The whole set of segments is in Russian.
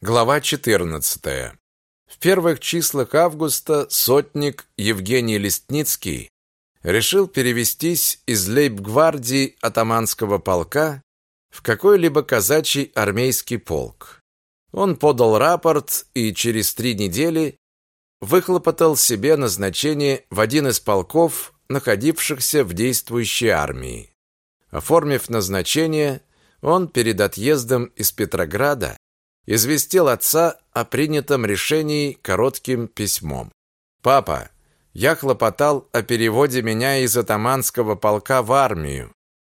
Глава 14. В первых числах августа сотник Евгений Листницкий решил перевестись из лейб-гвардии атаманского полка в какой-либо казачий армейский полк. Он подал рапорт и через три недели выхлопотал себе назначение в один из полков, находившихся в действующей армии. Оформив назначение, он перед отъездом из Петрограда известил отца о принятом решении коротким письмом. «Папа, я хлопотал о переводе меня из атаманского полка в армию.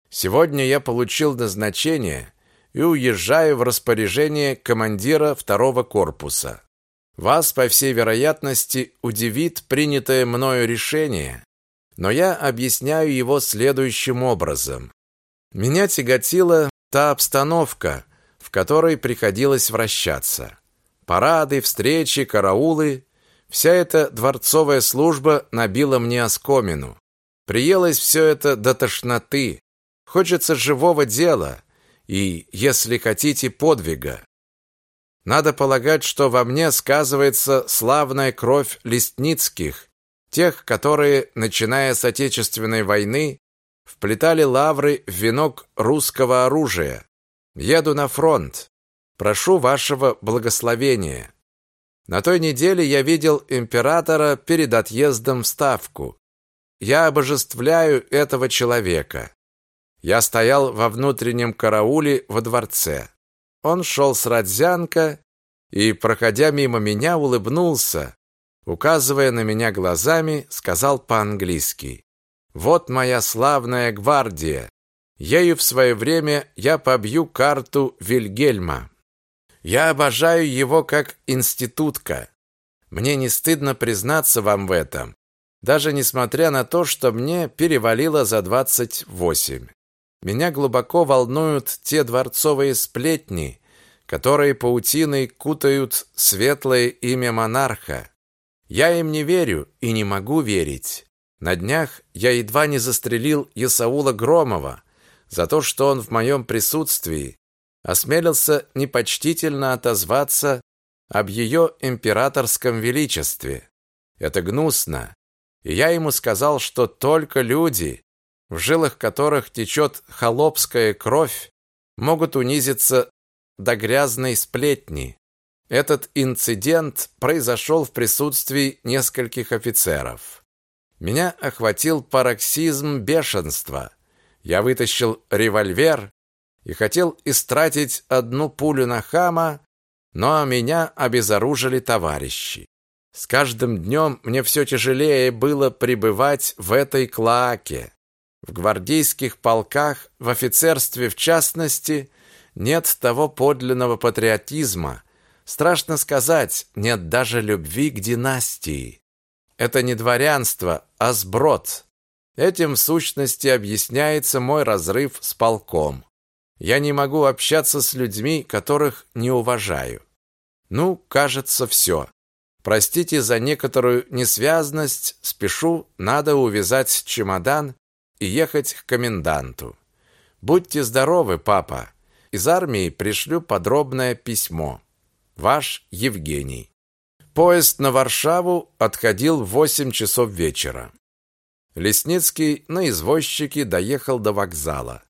Сегодня я получил назначение и уезжаю в распоряжение командира второго корпуса. Вас, по всей вероятности, удивит принятое мною решение, но я объясняю его следующим образом. Меня тяготила та обстановка, которой приходилось вращаться. Парады, встречи, караулы вся эта дворцовая служба набила мне оскомину. Приелось все это до тошноты. Хочется живого дела и, если хотите, подвига. Надо полагать, что во мне сказывается славная кровь листницких, тех, которые, начиная с Отечественной войны, вплетали лавры в венок русского оружия, Еду на фронт. Прошу вашего благословения. На той неделе я видел императора перед отъездом в Ставку. Я обожествляю этого человека. Я стоял во внутреннем карауле во дворце. Он шел с Родзянко и, проходя мимо меня, улыбнулся, указывая на меня глазами, сказал по-английски: "Вот моя славная гвардия. Ею в свое время я побью карту Вильгельма. Я обожаю его как институтка. Мне не стыдно признаться вам в этом, даже несмотря на то, что мне перевалило за двадцать восемь. Меня глубоко волнуют те дворцовые сплетни, которые паутиной кутают светлое имя монарха. Я им не верю и не могу верить. На днях я едва не застрелил Исаула Громова, за то, что он в моем присутствии осмелился непочтительно отозваться об ее императорском величестве. Это гнусно. И я ему сказал, что только люди, в жилах которых течет холопская кровь, могут унизиться до грязной сплетни. Этот инцидент произошел в присутствии нескольких офицеров. Меня охватил пароксизм бешенства – я вытащил револьвер и хотел истратить одну пулю на хама, но меня обезоружили товарищи. С каждым днем мне все тяжелее было пребывать в этой клоаке. В гвардейских полках, в офицерстве в частности, нет того подлинного патриотизма. Страшно сказать, нет даже любви к династии. Это не дворянство, а сброд. Этим в сущности объясняется мой разрыв с полком. Я не могу общаться с людьми, которых не уважаю. Ну, кажется, все. Простите за некоторую несвязность, спешу, надо увязать чемодан и ехать к коменданту. Будьте здоровы, папа. Из армии пришлю подробное письмо. Ваш Евгений. Поезд на Варшаву отходил в 8 часов вечера. Лесницкий на извозчике доехал до вокзала.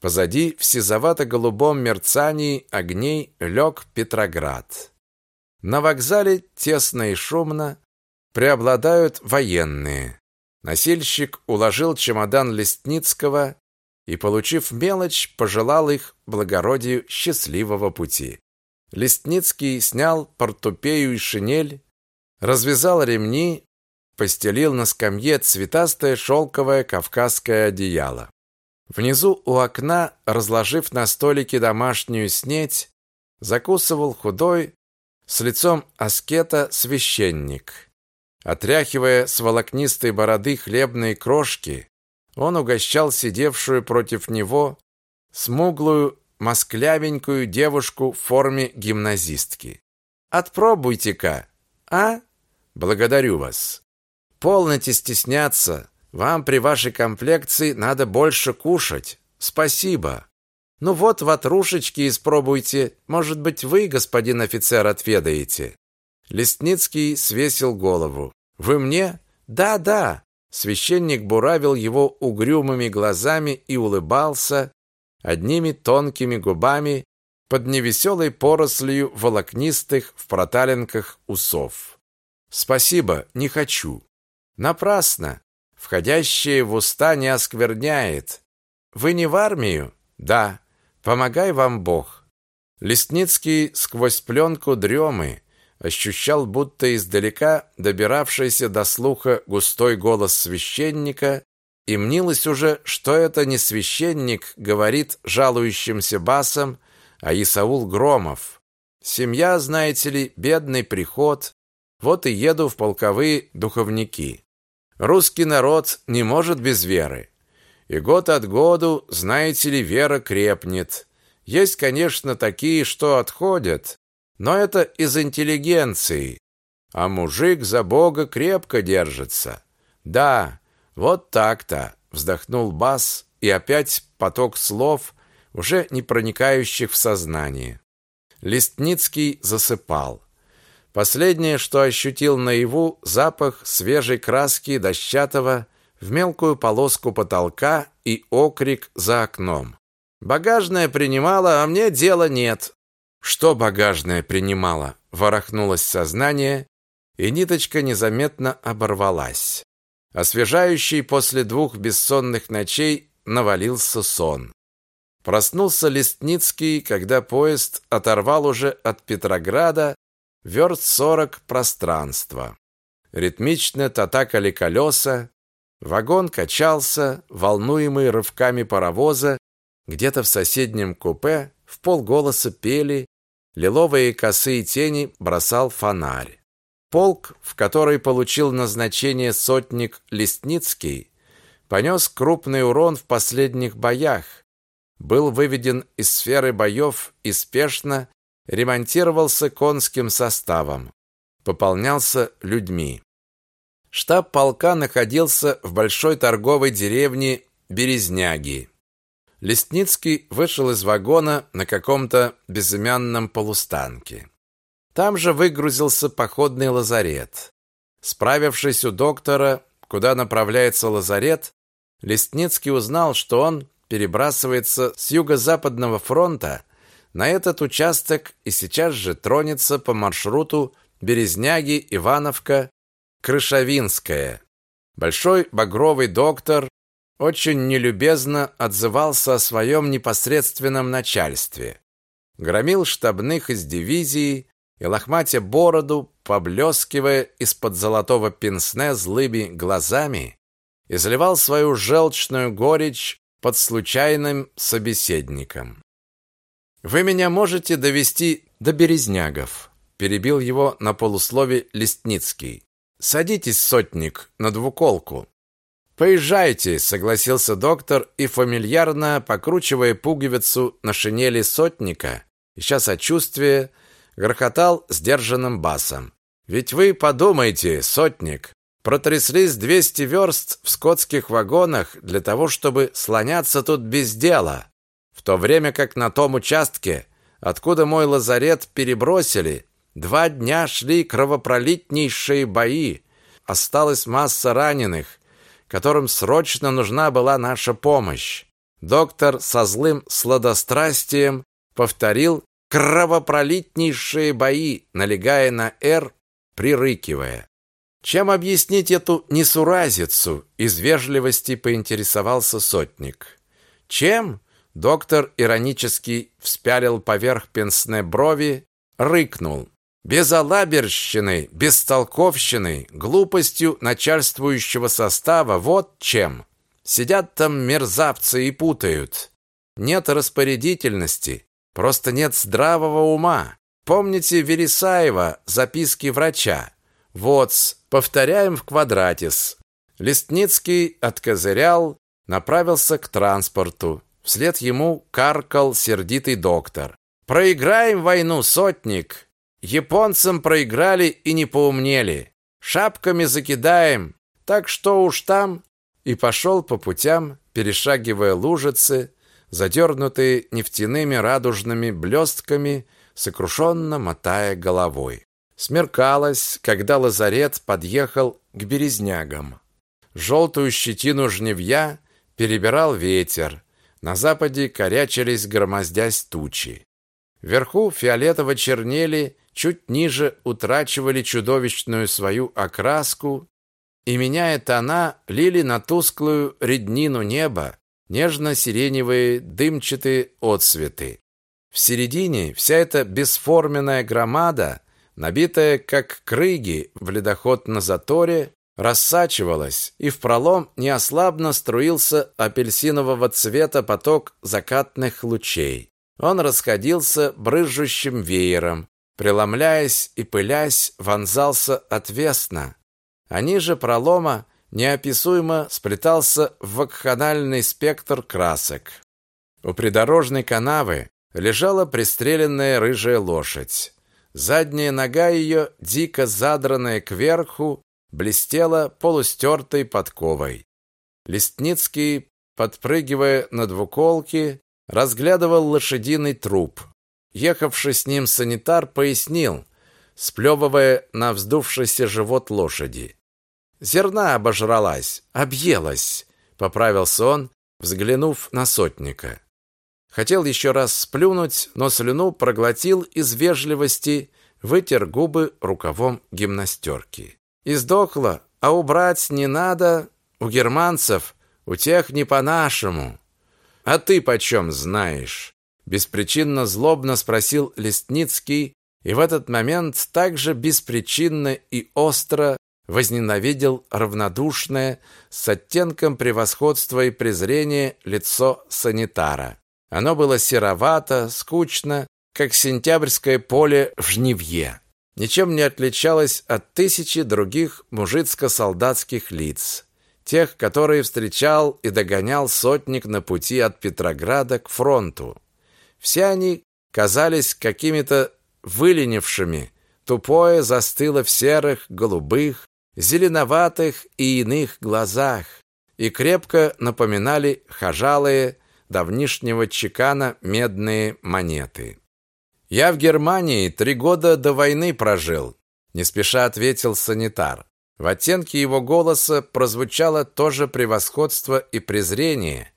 Позади в сизовато-голубом мерцании огней лег Петроград. На вокзале тесно и шумно преобладают военные. Носильщик уложил чемодан Лесницкого и, получив мелочь, пожелал их благородию счастливого пути. Лесницкий снял портупею и шинель, развязал ремни, постелил на скамье цветастое шелковое кавказское одеяло. Внизу у окна, разложив на столике домашнюю снеть, закусывал худой, с лицом аскета священник. Отряхивая с волокнистой бороды хлебные крошки, он угощал сидевшую против него смуглую, москлявенькую девушку в форме гимназистки. «Отпробуйте-ка, а? Благодарю вас. Полноте стесняться. Вам при вашей комплекции надо больше кушать. Спасибо. Ну вот, ватрушечки испробуйте. Может быть, вы, господин офицер, отведаете. Лестницкий свесил голову. Вы мне? Да, да. Священник буравил его угрюмыми глазами и улыбался одними тонкими губами под невеселой порослью волокнистых в проталинках усов. Спасибо, не хочу. Напрасно. Входящее в уста не оскверняет. Вы не в армию? Да. Помогай вам Бог. Лестницкий сквозь пленку дремы ощущал будто издалека добиравшийся до слуха густой голос священника, и мнилось уже, что это не священник говорит жалующимся басом, а Исаул Громов. Семья, знаете ли, бедный приход, вот и еду в полковые духовники. Русский народ не может без веры. И год от году, знаете ли, вера крепнет. Есть, конечно, такие, что отходят, но это из интеллигенции. А мужик за Бога крепко держится. Да, вот так-то, вздохнул Бас, и опять поток слов, уже не проникающих в сознание. Листницкий засыпал. Последнее, что ощутил наяву, запах свежей краски дощатого в мелкую полоску потолка и окрик за окном. Багажная принимала, а мне дела нет. Что багажная принимала? Ворохнулось сознание, и ниточка незаметно оборвалась. Освежающий после двух бессонных ночей навалился сон. Проснулся Листницкий, когда поезд оторвал уже от Петрограда верст сорок пространства. Ритмично татакали колеса, вагон качался, волнуемый рывками паровоза, где-то в соседнем купе в полголоса пели, лиловые косые тени бросал фонарь. Полк, в который получил назначение сотник Листницкий, понес крупный урон в последних боях, был выведен из сферы боев и спешно ремонтировался конским составом, пополнялся людьми. Штаб полка находился в большой торговой деревне Березняги. Лестницкий вышел из вагона на каком-то безымянном полустанке. Там же выгрузился походный лазарет. Справившись у доктора, куда направляется лазарет, Лестницкий узнал, что он перебрасывается с юго-западного фронта на этот участок и сейчас же тронется по маршруту Березняги, Ивановка, Крышавинская. Большой багровый доктор очень нелюбезно отзывался о своем непосредственном начальстве. Громил штабных из дивизии и лохматя бороду, поблескивая из-под золотого пенсне злыми глазами, изливал свою желчную горечь под случайным собеседником. Вы меня можете довести до Березнягов, перебил его на полуслове Листницкий. Садитесь, сотник, на двуколку. Поезжайте, согласился доктор и фамильярно покручивая пуговицу на шинели сотника, ища сочувствия, грохотал сдержанным басом. Ведь вы подумайте, сотник, протряслись двести верст в скотских вагонах для того, чтобы слоняться тут без дела в то время как на том участке, откуда мой лазарет перебросили, два дня шли кровопролитнейшие бои. Осталась масса раненых, которым срочно нужна была наша помощь. Доктор со злым сладострастием повторил кровопролитнейшие бои, налегая на «Р», прирыкивая. Чем объяснить эту несуразицу? Из вежливости поинтересовался сотник. Чем? Доктор иронически вспялил поверх пенсне брови, рыкнул. Без алаберщины, без толковщины, глупостью начальствующего состава, вот чем. Сидят там мерзавцы и путают. Нет распорядительности, просто нет здравого ума. Помните Вересаева, записки врача? Вот, повторяем в квадратис. Листницкий откозырял, направился к транспорту. Вслед ему каркал сердитый доктор. Проиграем войну, сотник. Японцам проиграли и не поумнели. Шапками закидаем. Так что уж там и пошел по путям, перешагивая лужицы, задернутые нефтяными радужными блестками, сокрушенно мотая головой. Смеркалось, когда лазарет подъехал к березнягам. Желтую щетину жневья перебирал ветер. На западе корячились, громоздясь тучи. Вверху фиолетово чернели, чуть ниже утрачивали чудовищную свою окраску и, меняя тона, лили на тусклую реднину неба нежно-сиреневые дымчатые отсветы. В середине вся эта бесформенная громада, набитая как крыги в ледоход на заторе, рассачивалась, и в пролом неослабно струился апельсинового цвета поток закатных лучей. Он расходился брызжущим веером, преломляясь и пылясь, вонзался отвесно. А ниже пролома неописуемо сплетался в вакханальный спектр красок. У придорожной канавы лежала пристреленная рыжая лошадь. Задняя нога ее, дико задранная кверху, блестела полустертой подковой. Листницкий, подпрыгивая на двуколке, разглядывал лошадиный труп. Ехавший с ним санитар пояснил, сплевывая на вздувшийся живот лошади. «Зерна обожралась, объелась», — поправился он, взглянув на сотника. Хотел еще раз сплюнуть, но слюну проглотил из вежливости, вытер губы рукавом гимнастерки. И сдохла, а убрать не надо. У германцев, у тех не по-нашему. А ты почем знаешь? Беспричинно злобно спросил Листницкий, и в этот момент также беспричинно и остро возненавидел равнодушное с оттенком превосходства и презрения лицо санитара. Оно было серовато, скучно, как сентябрьское поле в жнивье. Ничем не отличалось от тысячи других мужицко-солдатских лиц, тех, которые встречал и догонял сотник на пути от Петрограда к фронту. Все они казались какими-то выленившими, тупое застыло в серых, голубых, зеленоватых и иных глазах и крепко напоминали хожалые, давнишнего чекана медные монеты. Я в Германии три года до войны прожил, не спеша ответил санитар. В оттенке его голоса прозвучало то же превосходство и презрение,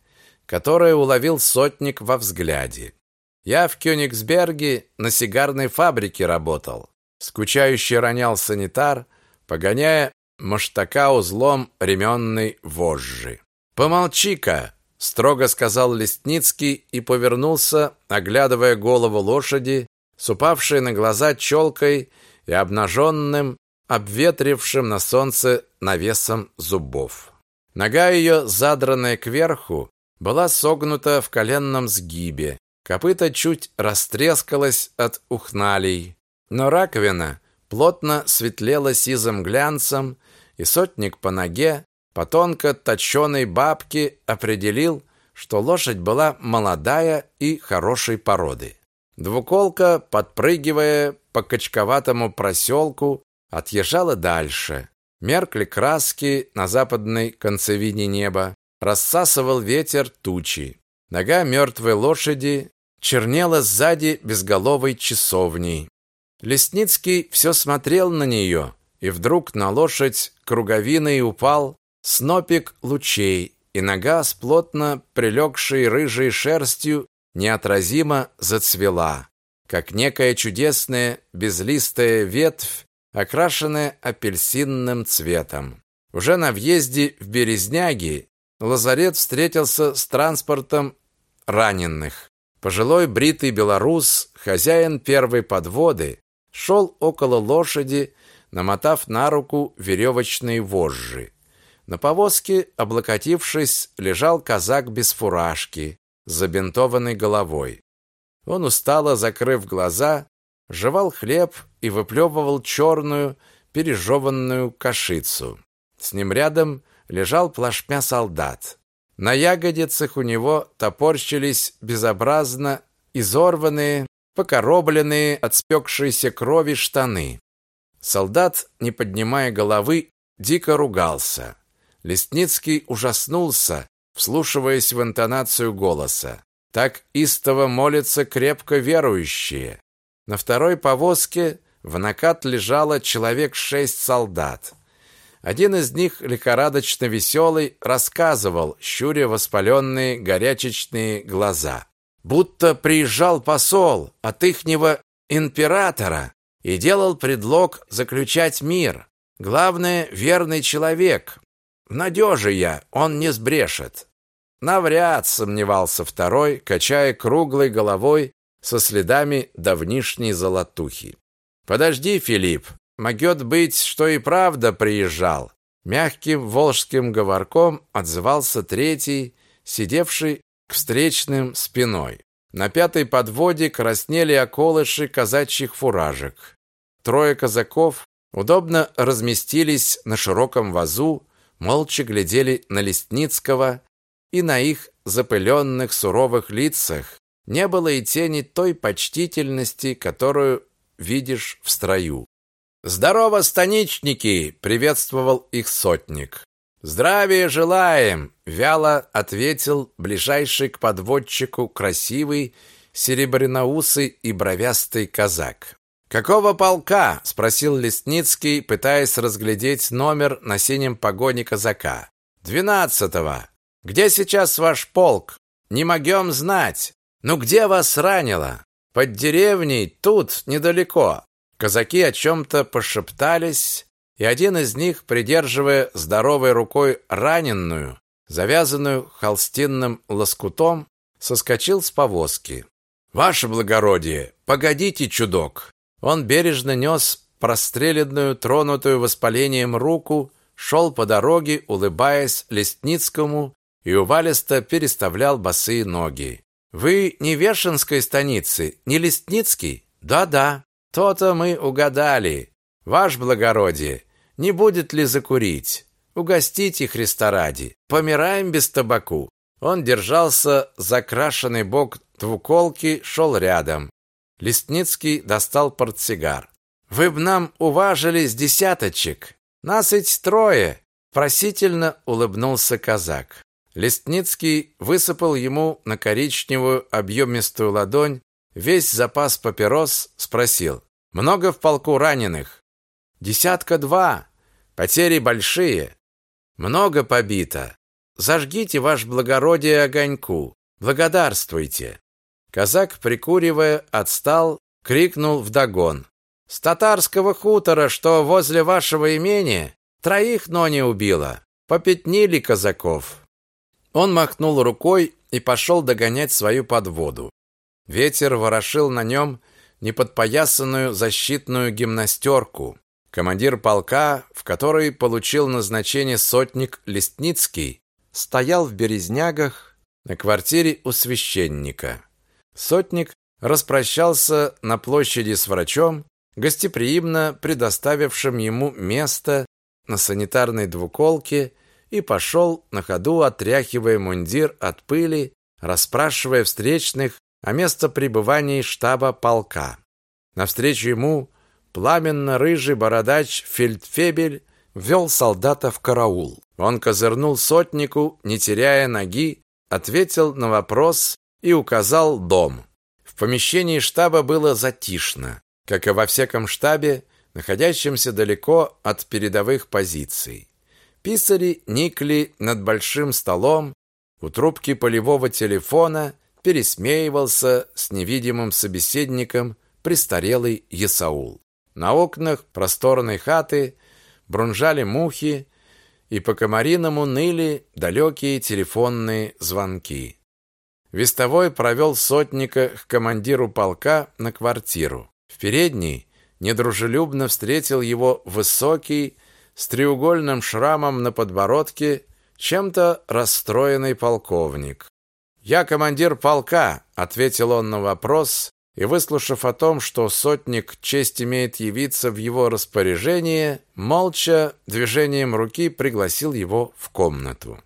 которое уловил сотник во взгляде. Я в Кёнигсберге на сигарной фабрике работал. Скучающе ронял санитар, погоняя маштака узлом ременной вожжи. Помолчи-ка, строго сказал Листницкий и повернулся, оглядывая голову лошади, с упавшей на глаза челкой и обнаженным, обветрившим на солнце навесом зубов. Нога ее, задранная кверху, была согнута в коленном сгибе. Копыто чуть растрескалось от ухналей, но раковина плотно светлела сизым глянцем, и сотник по ноге по тонко точенной бабке определил, что лошадь была молодая и хорошей породы. Двуколка, подпрыгивая по качковатому проселку, отъезжала дальше. Меркли краски на западной концевине неба, рассасывал ветер тучи. Нога мертвой лошади чернела сзади безголовой часовней. Лесницкий все смотрел на нее, и вдруг на лошадь круговиной упал снопик лучей, и нога с плотно прилегшей рыжей шерстью неотразимо зацвела, как некая чудесная безлистая ветвь, окрашенная апельсинным цветом. Уже на въезде в Березняги лазарет встретился с транспортом раненых. Пожилой бритый белорус, хозяин первой подводы, шел около лошади, намотав на руку веревочные вожжи. На повозке, облокотившись, лежал казак без фуражки, с забинтованной головой. Он устало, закрыв глаза, жевал хлеб и выплевывал черную, пережеванную кашицу. С ним рядом лежал плашмя солдат. На ягодицах у него топорщились безобразно изорванные, покоробленные от спекшейся крови штаны. Солдат, не поднимая головы, дико ругался. Лестницкий ужаснулся, вслушиваясь в интонацию голоса. так истово молятся крепко верующие. На второй повозке в накат лежало человек шесть солдат. Один из них, лихорадочно веселый, рассказывал, щуря воспаленные горячечные глаза. Будто приезжал посол от ихнего императора и делал предлог заключать мир. Главное, верный человек. В надеже я, он не сбрешет. Навряд сомневался второй, качая круглой головой со следами давнишней золотухи. Подожди, Филипп, могет быть, что и правда приезжал. Мягким волжским говорком отзывался третий, сидевший к встречным спиной. На пятой подводе краснели околыши казачьих фуражек. Трое казаков удобно разместились на широком вазу, молча глядели на Лестницкого, и на их запыленных суровых лицах не было и тени той почтительности, которую видишь в строю. «Здорово, станичники!» — приветствовал их сотник. «Здравия желаем!» — вяло ответил ближайший к подводчику красивый, серебряноусый и бровястый казак. «Какого полка?» — спросил Лесницкий, пытаясь разглядеть номер на синем погоне казака. «Двенадцатого. Где сейчас ваш полк? Не могем знать. Ну где вас ранило?» «Под деревней, тут, недалеко». Казаки о чем-то пошептались, и один из них, придерживая здоровой рукой раненую, завязанную холстинным лоскутом, соскочил с повозки. «Ваше благородие, погодите, чудок!» Он бережно нес простреленную, тронутую воспалением руку, шел по дороге, улыбаясь Лестницкому и увалисто переставлял босые ноги. «Вы не Вешенской станицы, не Лестницкий?» «Да-да, то-то мы угадали. Ваш благородие, не будет ли закурить? Угостите Христа ради. Помираем без табаку. Он держался за крашеный бок двуколки, шел рядом. Листницкий достал портсигар. Вы б нам уважили с десяточек. Нас ведь трое. Просительно улыбнулся казак. Листницкий высыпал ему на коричневую объемистую ладонь весь запас папирос, спросил: "Много в полку раненых?" "Десятка два. Потери большие. Много побито. Зажгите, ваш благородие, огоньку. Благодарствуйте. Казак, прикуривая, отстал, крикнул вдогон. С татарского хутора, что возле вашего имения, троих, но не убило. Попятнили казаков. Он махнул рукой и пошел догонять свою подводу. Ветер ворошил на нем неподпоясанную защитную гимнастерку. Командир полка, в который получил назначение сотник Листницкий, стоял в Березнягах на квартире у священника. Сотник распрощался на площади с врачом, гостеприимно предоставившим ему место на санитарной двуколке и пошел на ходу, отряхивая мундир от пыли, расспрашивая встречных о место пребывания штаба полка. Навстречу ему Пламенно-рыжий бородач Фельдфебель вел солдата в караул. Он козырнул сотнику, не теряя ноги, ответил на вопрос и указал дом. В помещении штаба было затишно, как и во всяком штабе, находящемся далеко от передовых позиций. Писари никли над большим столом, у трубки полевого телефона пересмеивался с невидимым собеседником престарелый Есаул. На окнах просторной хаты брунжали мухи, и по комариному ныли далекие телефонные звонки. Вестовой провел сотника к командиру полка на квартиру. В передней недружелюбно встретил его высокий, с треугольным шрамом на подбородке, чем-то расстроенный полковник. «Я командир полка», — ответил он на вопрос, и, выслушав о том, что сотник честь имеет явиться в его распоряжение, молча движением руки пригласил его в комнату.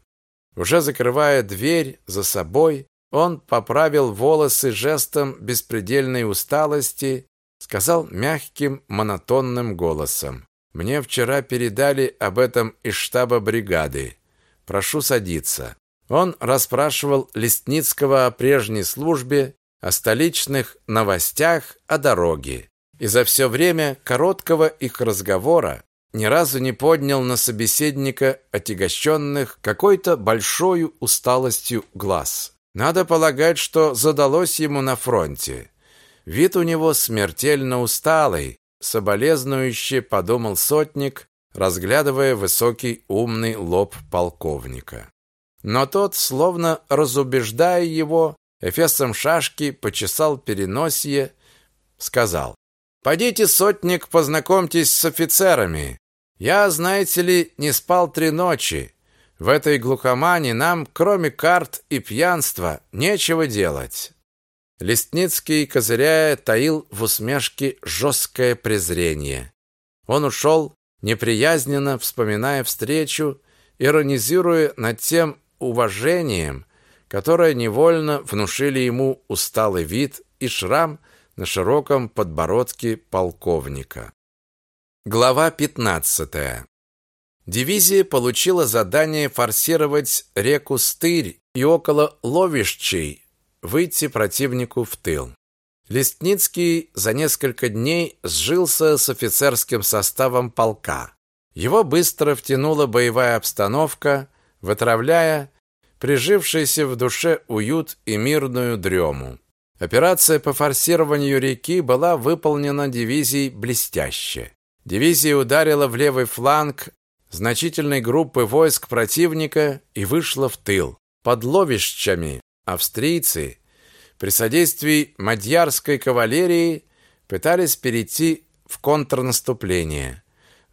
Уже закрывая дверь за собой, он поправил волосы жестом беспредельной усталости, сказал мягким, монотонным голосом: "Мне вчера передали об этом из штаба бригады. Прошу садиться". Он расспрашивал Листницкого о прежней службе, о столичных новостях, о дороге. И за все время короткого их разговора ни разу не поднял на собеседника отягощенных какой-то большой усталостью глаз. Надо полагать, что задалось ему на фронте. Вид у него смертельно усталый, соболезнующе подумал сотник, разглядывая высокий умный лоб полковника. Но тот, словно разубеждая его, эфесом шашки почесал переносье, сказал: "Пойдите, сотник, познакомьтесь с офицерами. Я, знаете ли, не спал три ночи. В этой глухомане нам, кроме карт и пьянства, нечего делать". Листницкий, козыряя, таил в усмешке жесткое презрение. Он ушел, неприязненно вспоминая встречу, иронизируя над тем уважением, которое невольно внушили ему усталый вид и шрам на широком подбородке полковника. Глава 15. Дивизия получила задание форсировать реку Стырь и около Ловищей выйти противнику в тыл. Листницкий за несколько дней сжился с офицерским составом полка. Его быстро втянула боевая обстановка, вытравляя прижившийся в душе уют и мирную дрему. Операция по форсированию реки была выполнена дивизией блестяще. Дивизия ударила в левый фланг значительной группы войск противника и вышла в тыл. Под Ловищами австрийцы при содействии мадьярской кавалерии пытались перейти в контрнаступление,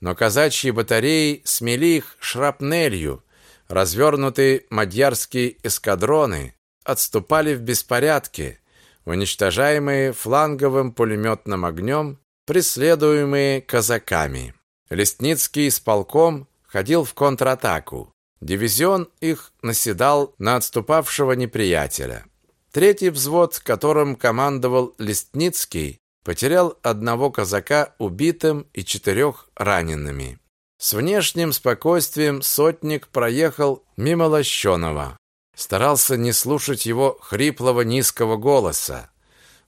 но казачьи батареи смели их шрапнелью, развернутые мадьярские эскадроны отступали в беспорядке, уничтожаемые фланговым пулеметным огнем, преследуемые казаками. Лестницкий с полком ходил в контратаку. Дивизион их наседал на отступавшего неприятеля. Третий взвод, которым командовал Лестницкий, потерял одного казака убитым и четырех ранеными. С внешним спокойствием сотник проехал мимо Лощеного. Старался не слушать его хриплого низкого голоса.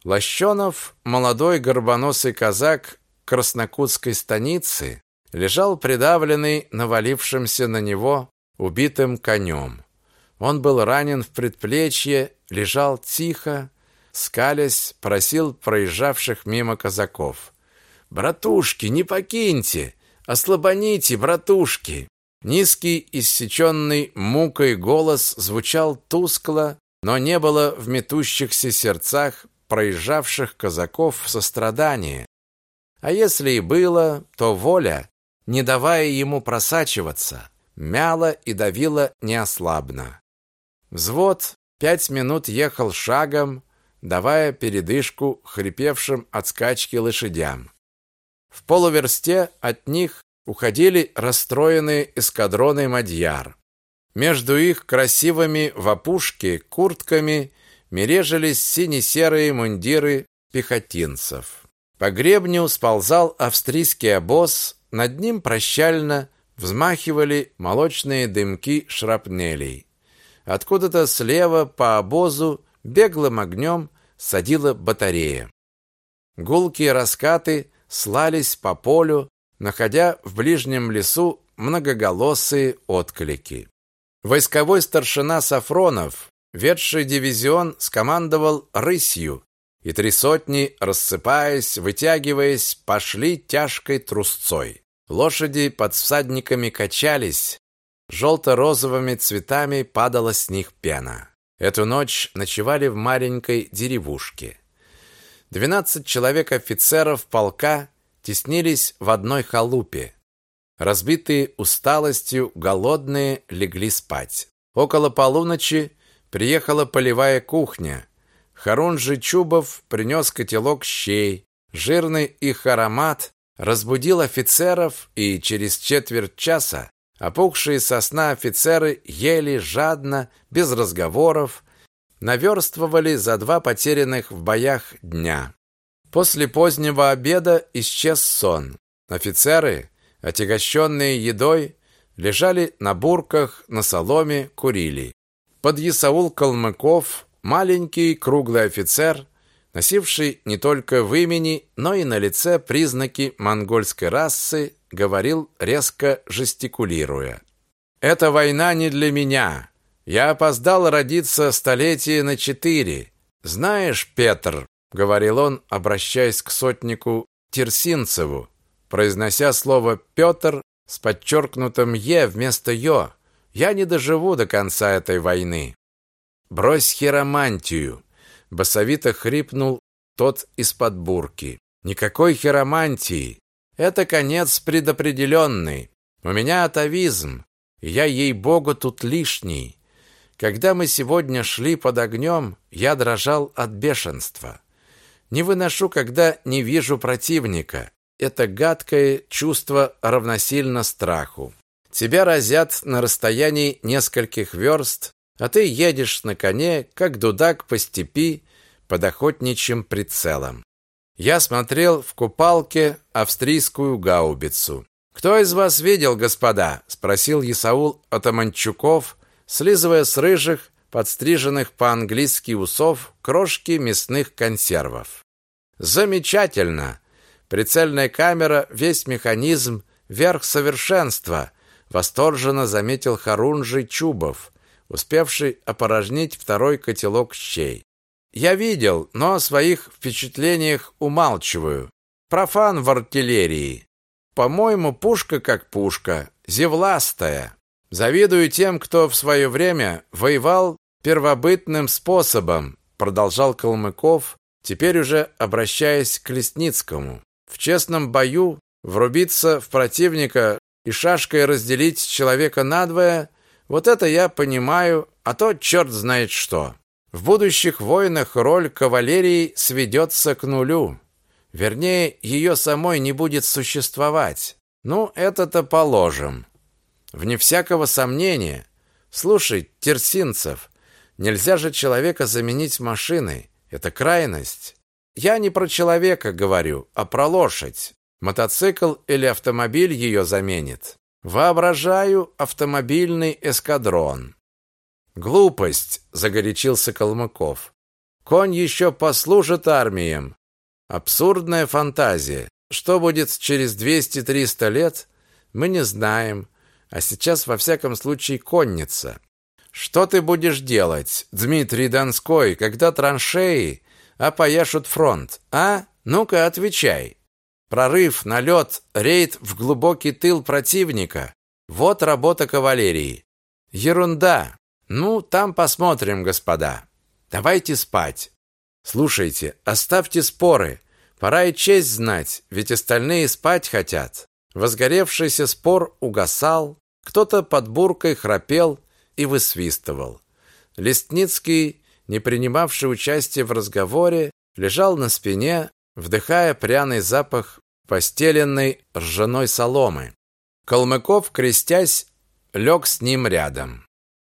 Лощенов, молодой горбоносый казак Краснокутской станицы, лежал придавленный навалившимся на него убитым конем. Он был ранен в предплечье, лежал тихо, скалясь, просил проезжавших мимо казаков. «Братушки, не покиньте! Ослабоните, братушки!» Низкий, иссеченный мукой голос звучал тускло, но не было в метущихся сердцах проезжавших казаков сострадания. А если и было, то воля, не давая ему просачиваться, мяла и давила неослабно. Взвод пять минут ехал шагом, давая передышку хрипевшим от скачки лошадям. В полуверсте от них уходили расстроенные эскадроны мадьяр. Между их красивыми в куртками мережились сине-серые мундиры пехотинцев. По гребню сползал австрийский обоз, над ним прощально взмахивали молочные дымки шрапнелей. Откуда-то слева по обозу беглым огнем садила батарея. Гулкие раскаты слались по полю, находя в ближнем лесу многоголосые отклики. Войсковой старшина Сафронов, ведший дивизион, скомандовал рысью, и три сотни, рассыпаясь, вытягиваясь, пошли тяжкой трусцой. Лошади под всадниками качались, желто-розовыми цветами падала с них пена. Эту ночь ночевали в маленькой деревушке. Двенадцать человек офицеров полка теснились в одной халупе. Разбитые усталостью, голодные легли спать. Около полуночи приехала полевая кухня. Харунжи Чубов принес котелок щей. Жирный их аромат разбудил офицеров, и через четверть часа опухшие сосна офицеры ели жадно, без разговоров, наверстывали за два потерянных в боях дня. После позднего обеда исчез сон. Офицеры, отягощенные едой, лежали на бурках, на соломе, курили. подъясаул Калмыков, маленький круглый офицер, носивший не только в имени, но и на лице признаки монгольской расы, говорил резко жестикулируя. «Эта война не для меня. Я опоздал родиться столетие на четыре. Знаешь, Петр, — говорил он, обращаясь к сотнику Терсинцеву, произнося слово «Петр» с подчеркнутым «е» вместо «ё», я не доживу до конца этой войны. Брось хиромантию, басовито хрипнул тот из-под бурки. Никакой хиромантии. Это конец предопределенный. У меня атовизм. Я ей-богу тут лишний. Когда мы сегодня шли под огнем, я дрожал от бешенства. Не выношу, когда не вижу противника. Это гадкое чувство равносильно страху. Тебя разят на расстоянии нескольких верст, а ты едешь на коне, как дудак по степи, под охотничьим прицелом. Я смотрел в купалке австрийскую гаубицу. «Кто из вас видел, господа?» – спросил Исаул Атаманчуков, слизывая с рыжих, подстриженных по-английски усов, крошки мясных консервов. «Замечательно! Прицельная камера, весь механизм, верх совершенства!» – восторженно заметил Харунжий Чубов, успевший опорожнить второй котелок щей. «Я видел, но о своих впечатлениях умалчиваю. Профан в артиллерии. По-моему, пушка как пушка, зевластая. Завидую тем, кто в свое время воевал первобытным способом, продолжал Калмыков, теперь уже обращаясь к Лесницкому. В честном бою врубиться в противника и шашкой разделить человека надвое, вот это я понимаю, а то черт знает что. В будущих войнах роль кавалерии сведется к нулю. Вернее, ее самой не будет существовать. Ну, это-то положим. Вне всякого сомнения. Слушай, Терсинцев, нельзя же человека заменить машиной. Это крайность. Я не про человека говорю, а про лошадь. Мотоцикл или автомобиль ее заменит. Воображаю автомобильный эскадрон. Глупость, загорячился Калмыков. Конь еще послужит армиям. Абсурдная фантазия. Что будет через 200-300 лет, мы не знаем а сейчас во всяком случае конница. Что ты будешь делать, Дмитрий Донской, когда траншеи опояшут фронт, а? Ну-ка, отвечай. Прорыв, налет, рейд в глубокий тыл противника. Вот работа кавалерии. Ерунда. Ну, там посмотрим, господа. Давайте спать. Слушайте, оставьте споры. Пора и честь знать, ведь остальные спать хотят. Возгоревшийся спор угасал, кто-то под буркой храпел и высвистывал. Листницкий, не принимавший участия в разговоре, лежал на спине, вдыхая пряный запах постеленной ржаной соломы. Калмыков, крестясь, лег с ним рядом.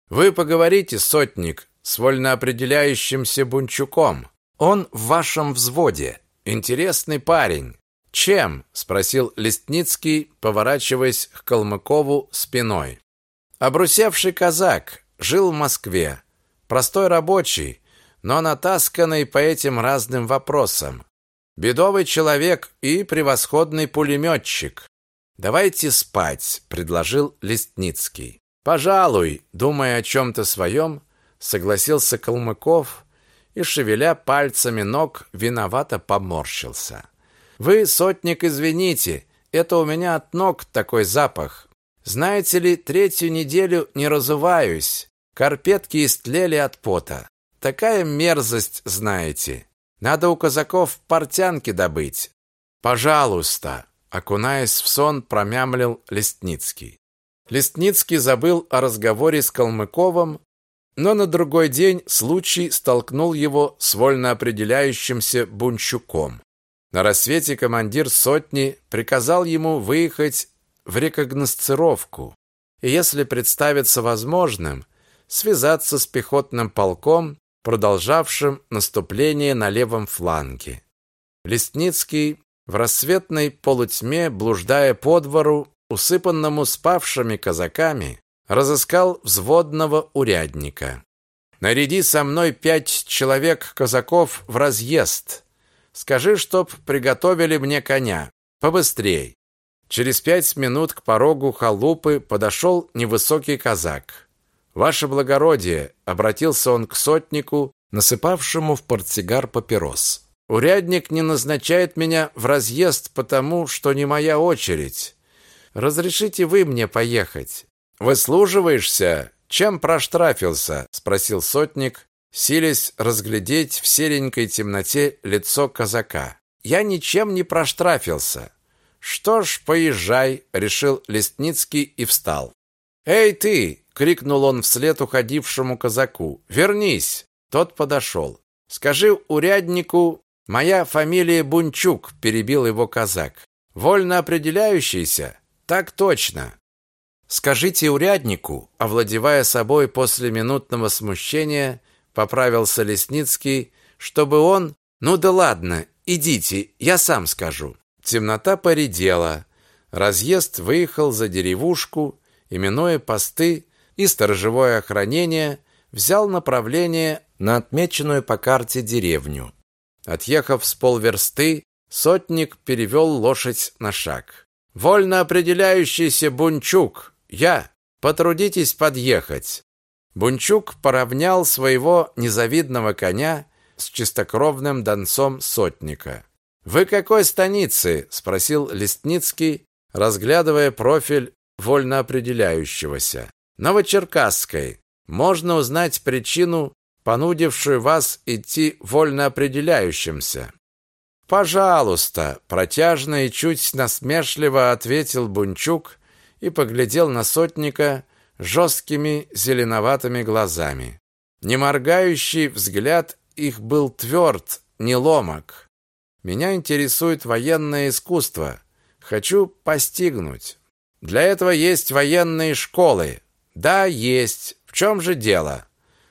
«Вы поговорите, сотник, с вольноопределяющимся Бунчуком. Он в вашем взводе. Интересный парень. «Чем?» – спросил Листницкий, поворачиваясь к Калмыкову спиной. Обрусевший казак, жил в Москве. Простой рабочий, но натасканный по этим разным вопросам. Бедовый человек и превосходный пулеметчик. «Давайте спать», – предложил Листницкий. «Пожалуй», – думая о чем-то своем, согласился Калмыков и, шевеля пальцами ног, виновато поморщился. Вы, сотник, извините, это у меня от ног такой запах. Знаете ли, третью неделю не разуваюсь. Карпетки истлели от пота. Такая мерзость, знаете. Надо у казаков портянки добыть. Пожалуйста, окунаясь в сон, промямлил Лестницкий. Лестницкий забыл о разговоре с Калмыковым, но на другой день случай столкнул его с вольно определяющимся Бунчуком. На рассвете командир сотни приказал ему выехать в рекогносцировку и, если представится возможным, связаться с пехотным полком, продолжавшим наступление на левом фланге. Листницкий в рассветной полутьме, блуждая по двору, усыпанному спавшими казаками, разыскал взводного урядника. Наряди со мной пять человек казаков в разъезд. Скажи, чтоб приготовили мне коня. Побыстрей. Через пять минут к порогу халупы подошел невысокий казак. Ваше благородие, обратился он к сотнику, насыпавшему в портсигар папирос. Урядник не назначает меня в разъезд потому, что не моя очередь. Разрешите вы мне поехать? Выслуживаешься? Чем проштрафился? спросил сотник, силясь разглядеть в серенькой темноте лицо казака. Я ничем не проштрафился. Что ж, поезжай, решил Лестницкий и встал. Эй ты, крикнул он вслед уходившему казаку. Вернись. Тот подошел. Скажи уряднику, моя фамилия Бунчук, перебил его казак. Вольно определяющийся? Так точно. Скажите уряднику, овладевая собой после минутного смущения, поправился Лесницкий, чтобы он, ну да ладно, идите, я сам скажу. Темнота поредела. Разъезд выехал за деревушку, именуя посты и сторожевое охранение, взял направление на отмеченную по карте деревню. Отъехав с полверсты, сотник перевел лошадь на шаг. Вольно определяющийся Бунчук, я, потрудитесь подъехать. Бунчук поравнял своего незавидного коня с чистокровным донцом сотника. Вы какой станицы? спросил Лестницкий, разглядывая профиль вольно определяющегося. Новочеркасской. Можно узнать причину, понудившую вас идти вольно определяющимся. Пожалуйста, протяжно и чуть насмешливо ответил Бунчук и поглядел на сотника жесткими зеленоватыми глазами. Неморгающий взгляд их был тверд, не ломок. Меня интересует военное искусство. Хочу постигнуть. Для этого есть военные школы. Да, есть. В чем же дело?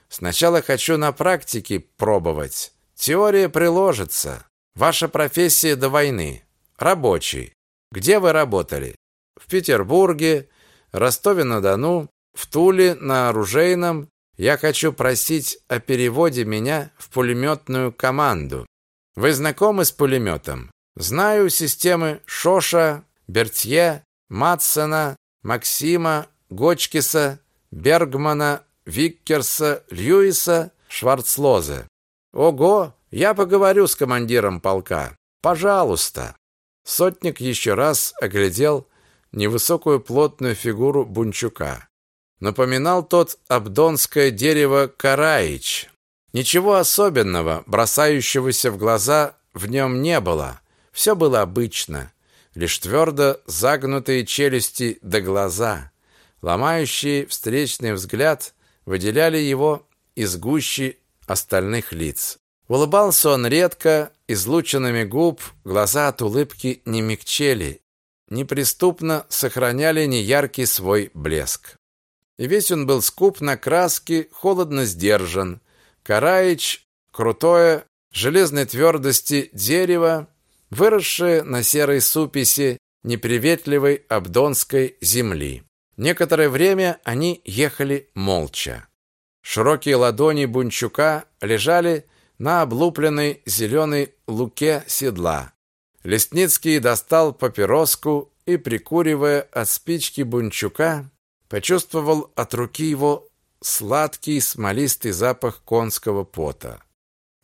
Сначала хочу на практике пробовать. Теория приложится. Ваша профессия до войны. Рабочий. Где вы работали? В Петербурге, Ростове-на-Дону, в Туле, на оружейном. Я хочу просить о переводе меня в пулеметную команду. Вы знакомы с пулеметом? Знаю системы Шоша, Бертье, Матсона, Максима, Гочкиса, Бергмана, Виккерса, Льюиса, Шварцлоза. Ого, я поговорю с командиром полка. Пожалуйста. Сотник еще раз оглядел невысокую плотную фигуру Бунчука. Напоминал тот абдонское дерево караич, Ничего особенного, бросающегося в глаза, в нем не было. Все было обычно. Лишь твердо загнутые челюсти до глаза, ломающие встречный взгляд, выделяли его из гущи остальных лиц. Улыбался он редко, излученными губ, глаза от улыбки не мягчели, неприступно сохраняли неяркий свой блеск. И весь он был скуп на краски, холодно сдержан, Караич крутое, железной твердости дерево, выросшее на серой суписи неприветливой абдонской земли. Некоторое время они ехали молча. Широкие ладони Бунчука лежали на облупленной зеленой луке седла. Лесницкий достал папироску и, прикуривая от спички Бунчука, почувствовал от руки его сладкий смолистый запах конского пота.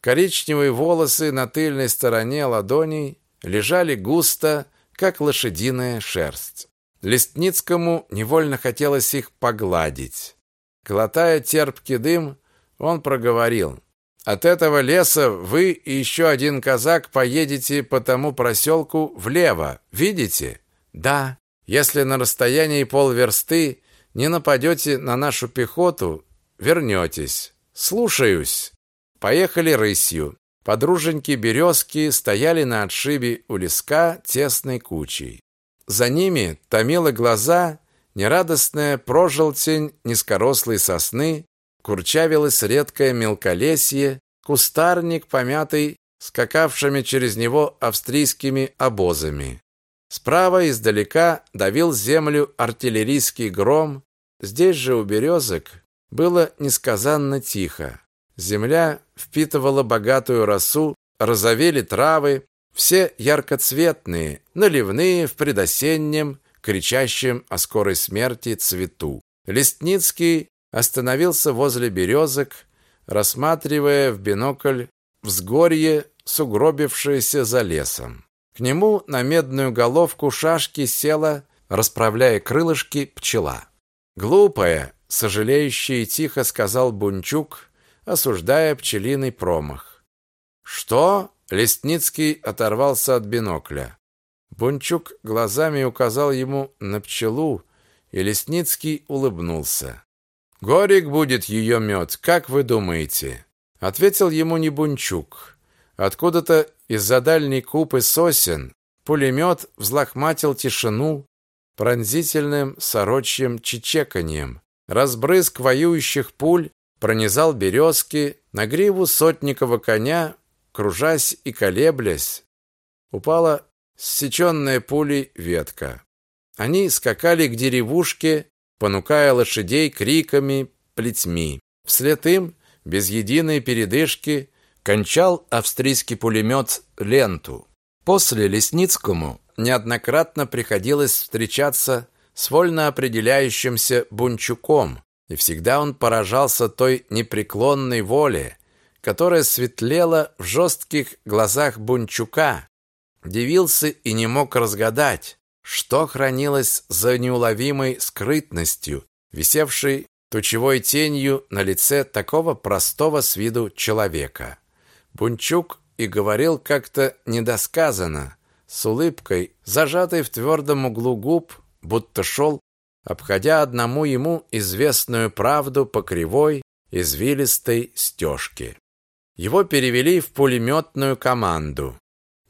Коричневые волосы на тыльной стороне ладоней лежали густо, как лошадиная шерсть. Лестницкому невольно хотелось их погладить. Глотая терпкий дым, он проговорил: "От этого леса вы и еще один казак поедете по тому проселку влево. Видите? Да. Если на расстоянии полверсты не нападете на нашу пехоту, вернетесь. Слушаюсь. Поехали рысью. Подруженьки березки стояли на отшибе у леска тесной кучей. За ними томила глаза нерадостная прожелтень низкорослой сосны, курчавилось редкое мелколесье, кустарник помятый скакавшими через него австрийскими обозами. Справа издалека давил землю артиллерийский гром. Здесь же у березок было несказанно тихо. Земля впитывала богатую росу, розовели травы, все яркоцветные, наливные в предосеннем, кричащем о скорой смерти цвету. Листницкий остановился возле березок, рассматривая в бинокль взгорье, сугробившееся за лесом. К нему на медную головку шашки села, расправляя крылышки, пчела. «Глупая!» — сожалеющий тихо сказал Бунчук, осуждая пчелиный промах. «Что?» — Лесницкий оторвался от бинокля. Бунчук глазами указал ему на пчелу, и Лесницкий улыбнулся. «Горек будет ее мед, как вы думаете?» Ответил ему не Бунчук. Откуда-то из-за дальней купы сосен пулемет взлохматил тишину пронзительным сорочьим чечеканьем. Разбрызг воюющих пуль пронизал березки, на гриву сотникова коня, кружась и колеблясь, упала ссеченная пулей ветка. Они скакали к деревушке, понукая лошадей криками, плетьми. Вслед им, без единой передышки, кончал австрийский пулемет ленту. После Лесницкому неоднократно приходилось встречаться с вольно определяющимся Бунчуком, и всегда он поражался той непреклонной воле, которая светлела в жестких глазах Бунчука, дивился и не мог разгадать, что хранилось за неуловимой скрытностью, висевшей тучевой тенью на лице такого простого с виду человека. Бунчук и говорил как-то недосказанно, с улыбкой, зажатой в твердом углу губ, будто шел, обходя одному ему известную правду по кривой, извилистой стежке. Его перевели в пулеметную команду.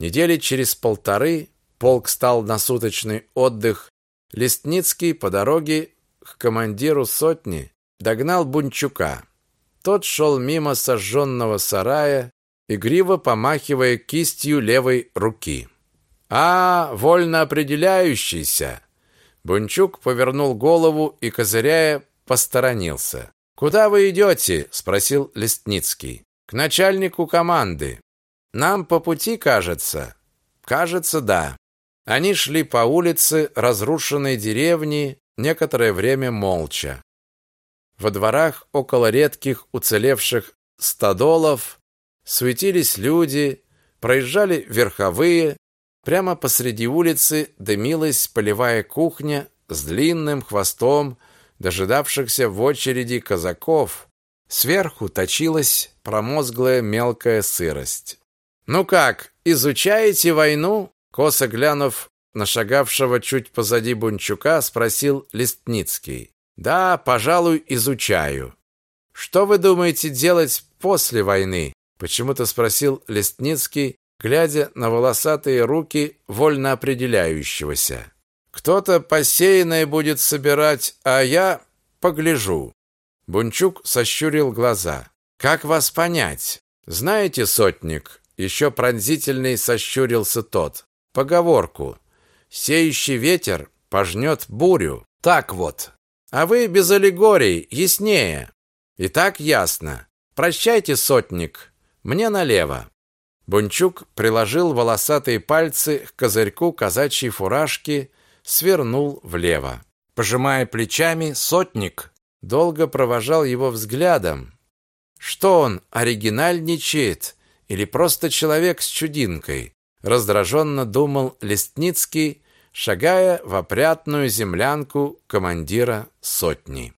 Недели через полторы полк стал на суточный отдых. Листницкий по дороге к командиру сотни догнал Бунчука. Тот шел мимо сожженного сарая, игриво помахивая кистью левой руки. «А, вольно определяющийся!» Бунчук повернул голову и, козыряя, посторонился. «Куда вы идете?» – спросил Листницкий. «К начальнику команды. Нам по пути, кажется?» «Кажется, да». Они шли по улице разрушенной деревни некоторое время молча. Во дворах около редких уцелевших стадолов суетились люди, проезжали верховые, прямо посреди улицы дымилась полевая кухня с длинным хвостом дожидавшихся в очереди казаков. Сверху точилась промозглая мелкая сырость. «Ну как, изучаете войну?» Косо глянув на шагавшего чуть позади Бунчука, спросил Листницкий. Да, пожалуй, изучаю. Что вы думаете делать после войны? Почему-то спросил Лестницкий, глядя на волосатые руки вольно определяющегося. Кто-то посеянное будет собирать, а я погляжу. Бунчук сощурил глаза. Как вас понять? Знаете, сотник, еще пронзительный сощурился тот. Поговорку: сеющий ветер пожнет бурю. Так вот, а вы без аллегорий, яснее. И так ясно. Прощайте, сотник. Мне налево. Бунчук приложил волосатые пальцы к козырьку казачьей фуражки, свернул влево. Пожимая плечами, сотник долго провожал его взглядом. Что он, оригинальничает или просто человек с чудинкой? Раздраженно думал Лестницкий, шагая в опрятную землянку командира сотни.